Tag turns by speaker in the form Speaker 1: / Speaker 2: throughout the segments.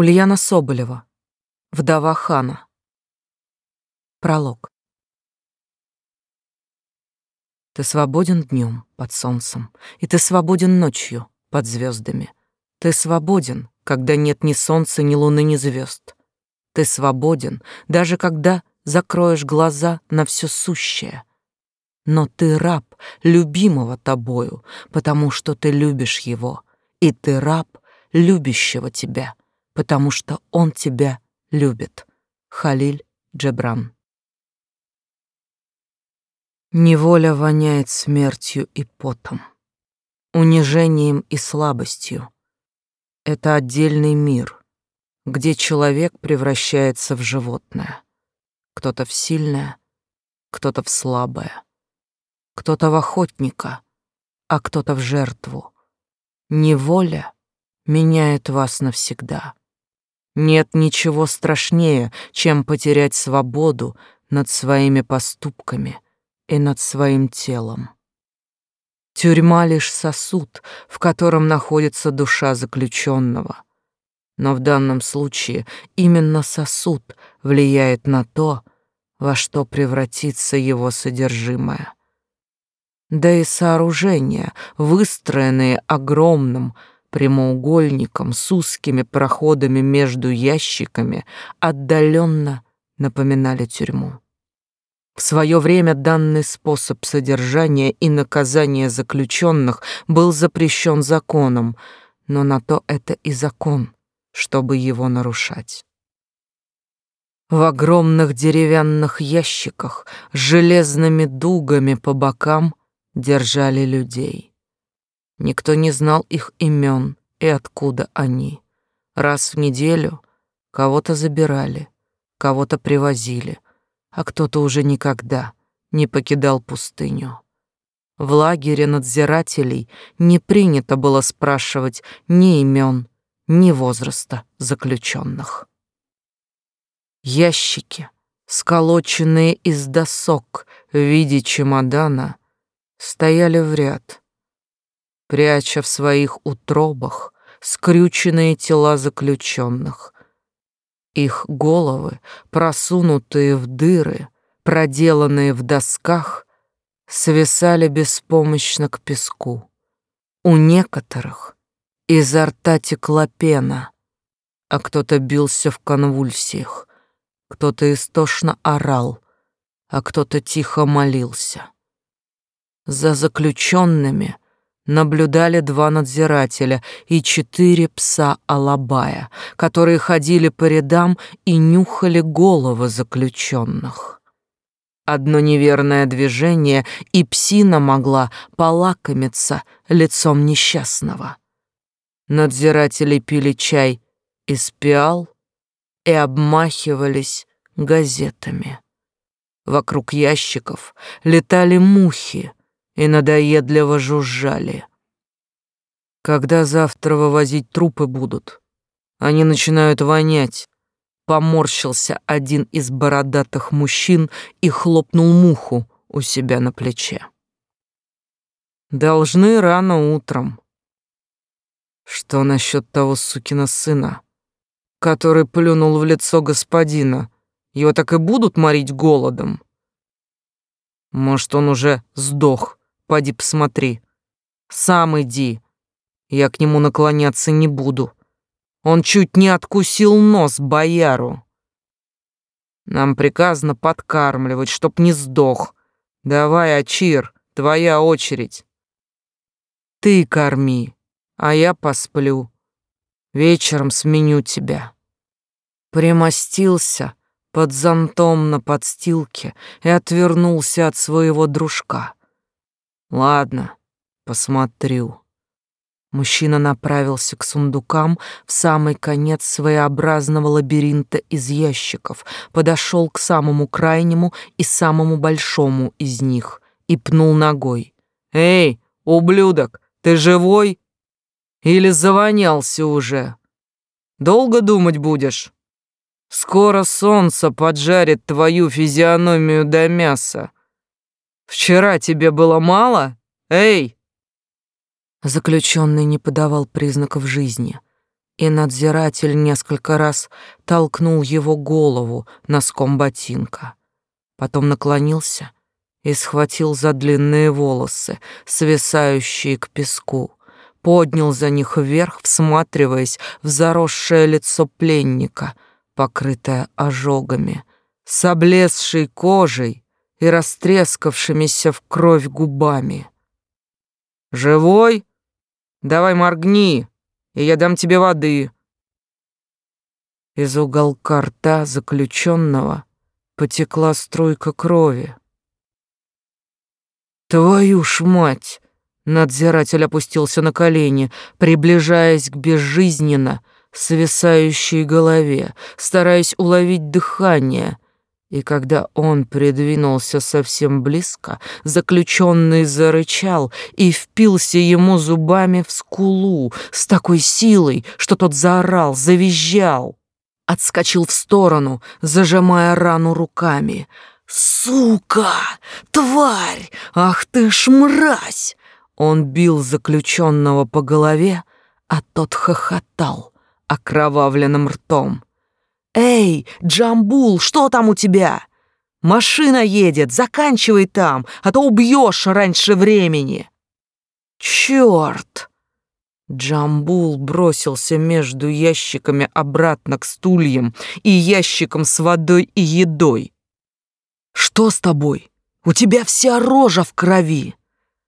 Speaker 1: Ульяна Соболева, вдова хана. Пролог. Ты свободен днем под солнцем, и ты свободен ночью под звездами. Ты свободен, когда нет ни солнца, ни луны, ни звезд. Ты свободен, даже когда закроешь глаза на все сущее. Но ты раб любимого тобою, потому что ты любишь его, и ты раб любящего тебя, потому что он тебя любит. Халиль Джебран. Неволя воняет смертью и потом, унижением и слабостью. Это отдельный мир, где человек превращается в животное. Кто-то в сильное, кто-то в слабое, кто-то в охотника, а кто-то в жертву. Неволя меняет вас навсегда. Нет ничего страшнее, чем потерять свободу над своими поступками и над своим телом. Тюрьма лишь сосуд, в котором находится душа заключенного. Но в данном случае именно сосуд влияет на то, во что превратится его содержимое. Да и сооружения, выстроенные огромным, прямоугольником с узкими проходами между ящиками отдаленно напоминали тюрьму. В свое время данный способ содержания и наказания заключенных был запрещен законом, но на то это и закон, чтобы его нарушать. В огромных деревянных ящиках с железными дугами по бокам держали людей. Никто не знал их имен и откуда они. Раз в неделю кого-то забирали, кого-то привозили, а кто-то уже никогда не покидал пустыню. В лагере надзирателей не принято было спрашивать ни имен, ни возраста заключенных. Ящики, сколоченные из досок в виде чемодана, стояли в ряд, пряча в своих утробах скрюченные тела заключенных. Их головы, просунутые в дыры, проделанные в досках, свисали беспомощно к песку. У некоторых изо рта текла пена, а кто-то бился в конвульсиях, кто-то истошно орал, а кто-то тихо молился. За заключенными наблюдали два надзирателя и четыре пса Алабая, которые ходили по рядам и нюхали головы заключенных. Одно неверное движение, и псина могла полакомиться лицом несчастного. Надзиратели пили чай из пиал и обмахивались газетами. Вокруг ящиков летали мухи, и надоедливо жужжали. Когда завтра вывозить трупы будут, они начинают вонять. Поморщился один из бородатых мужчин и хлопнул муху у себя на плече. Должны рано утром. Что насчет того сукина сына, который плюнул в лицо господина? Его так и будут морить голодом? Может, он уже сдох Поди посмотри. Сам иди. Я к нему наклоняться не буду. Он чуть не откусил нос бояру. Нам приказано подкармливать, чтоб не сдох. Давай, Ачир, твоя очередь. Ты корми, а я посплю. Вечером сменю тебя. Примостился под зонтом на подстилке и отвернулся от своего дружка. Ладно, посмотрю. Мужчина направился к сундукам в самый конец своеобразного лабиринта из ящиков, подошел к самому крайнему и самому большому из них и пнул ногой. «Эй, ублюдок, ты живой? Или завонялся уже? Долго думать будешь? Скоро солнце поджарит твою физиономию до мяса. Вчера тебе было мало? Эй!» Заключенный не подавал признаков жизни, и надзиратель несколько раз толкнул его голову носком ботинка. Потом наклонился и схватил за длинные волосы, свисающие к песку, поднял за них вверх, всматриваясь в заросшее лицо пленника, покрытое ожогами, с облезшей кожей и растрескавшимися в кровь губами. «Живой? Давай моргни, и я дам тебе воды». Из уголка рта заключенного потекла струйка крови. «Твою ж мать!» Надзиратель опустился на колени, приближаясь к безжизненно свисающей голове, стараясь уловить дыхание. И когда он придвинулся совсем близко, заключенный зарычал и впился ему зубами в скулу с такой силой, что тот заорал, завизжал. Отскочил в сторону, зажимая рану руками. «Сука! Тварь! Ах ты ж мразь!» Он бил заключенного по голове, а тот хохотал окровавленным ртом. «Эй, Джамбул, что там у тебя? Машина едет, заканчивай там, а то убьешь раньше времени!» «Черт!» Джамбул бросился между ящиками обратно к стульям и ящиком с водой и едой. «Что с тобой? У тебя вся рожа в крови!»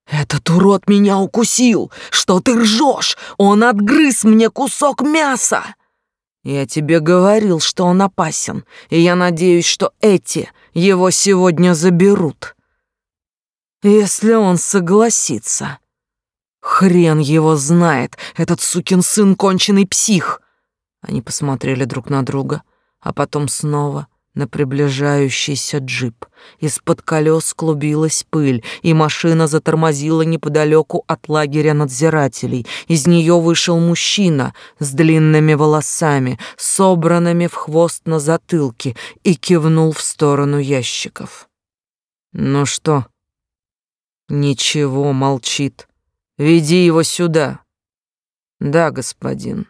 Speaker 1: «Этот урод меня укусил! Что ты ржешь? Он отгрыз мне кусок мяса!» «Я тебе говорил, что он опасен, и я надеюсь, что эти его сегодня заберут. Если он согласится. Хрен его знает, этот сукин сын конченый псих!» Они посмотрели друг на друга, а потом снова на приближающийся джип. Из-под колес клубилась пыль, и машина затормозила неподалеку от лагеря надзирателей. Из нее вышел мужчина с длинными волосами, собранными в хвост на затылке, и кивнул в сторону ящиков. «Ну что?» «Ничего, молчит. Веди его сюда». «Да, господин».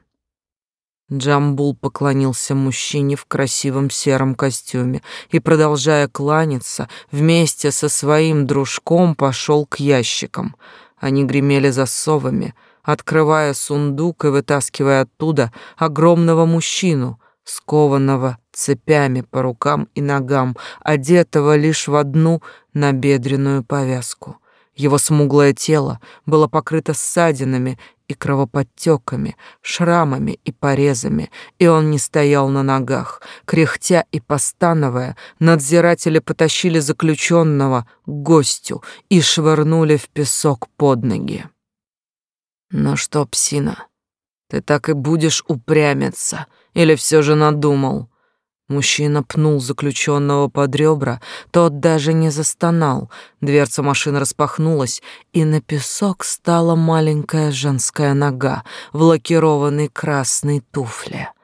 Speaker 1: Джамбул поклонился мужчине в красивом сером костюме и, продолжая кланяться, вместе со своим дружком пошел к ящикам. Они гремели засовами, открывая сундук и вытаскивая оттуда огромного мужчину, скованного цепями по рукам и ногам, одетого лишь в одну набедренную повязку. Его смуглое тело было покрыто ссадинами и кровоподтеками, шрамами и порезами, и он не стоял на ногах. Кряхтя и постановая, надзиратели потащили заключенного к гостю и швырнули в песок под ноги. «Ну что, псина, ты так и будешь упрямиться, или все же надумал?» Мужчина пнул заключенного под ребра, тот даже не застонал. Дверца машины распахнулась, и на песок стала маленькая женская нога в лакированной красной туфле.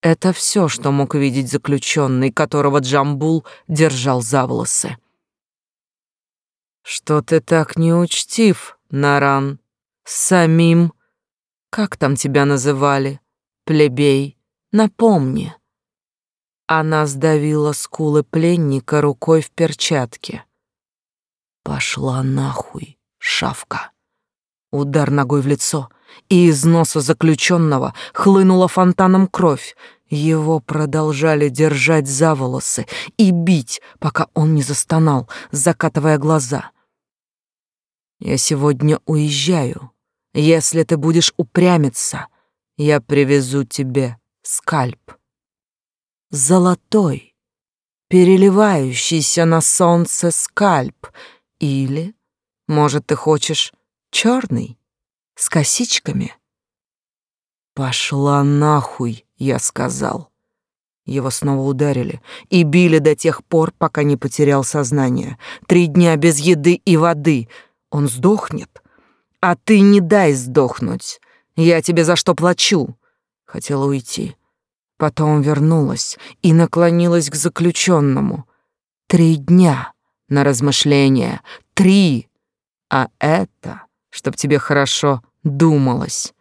Speaker 1: Это все, что мог видеть заключенный, которого Джамбул держал за волосы. «Что ты так неучтив, Наран? Самим? Как там тебя называли? Плебей? Напомни». Она сдавила скулы пленника рукой в перчатке. Пошла нахуй, шавка. Удар ногой в лицо, и из носа заключенного хлынула фонтаном кровь. Его продолжали держать за волосы и бить, пока он не застонал, закатывая глаза. «Я сегодня уезжаю. Если ты будешь упрямиться, я привезу тебе скальп» золотой, переливающийся на солнце скальп, или, может, ты хочешь черный, с косичками? Пошла нахуй, я сказал. Его снова ударили и били до тех пор, пока не потерял сознание. Три дня без еды и воды. Он сдохнет. А ты не дай сдохнуть. Я тебе за что плачу. Хотела уйти Потом вернулась и наклонилась к заключенному. Три дня на размышления. Три! А это, чтоб тебе хорошо думалось.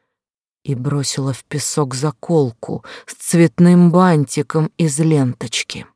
Speaker 1: и бросила в песок заколку с цветным бантиком из ленточки.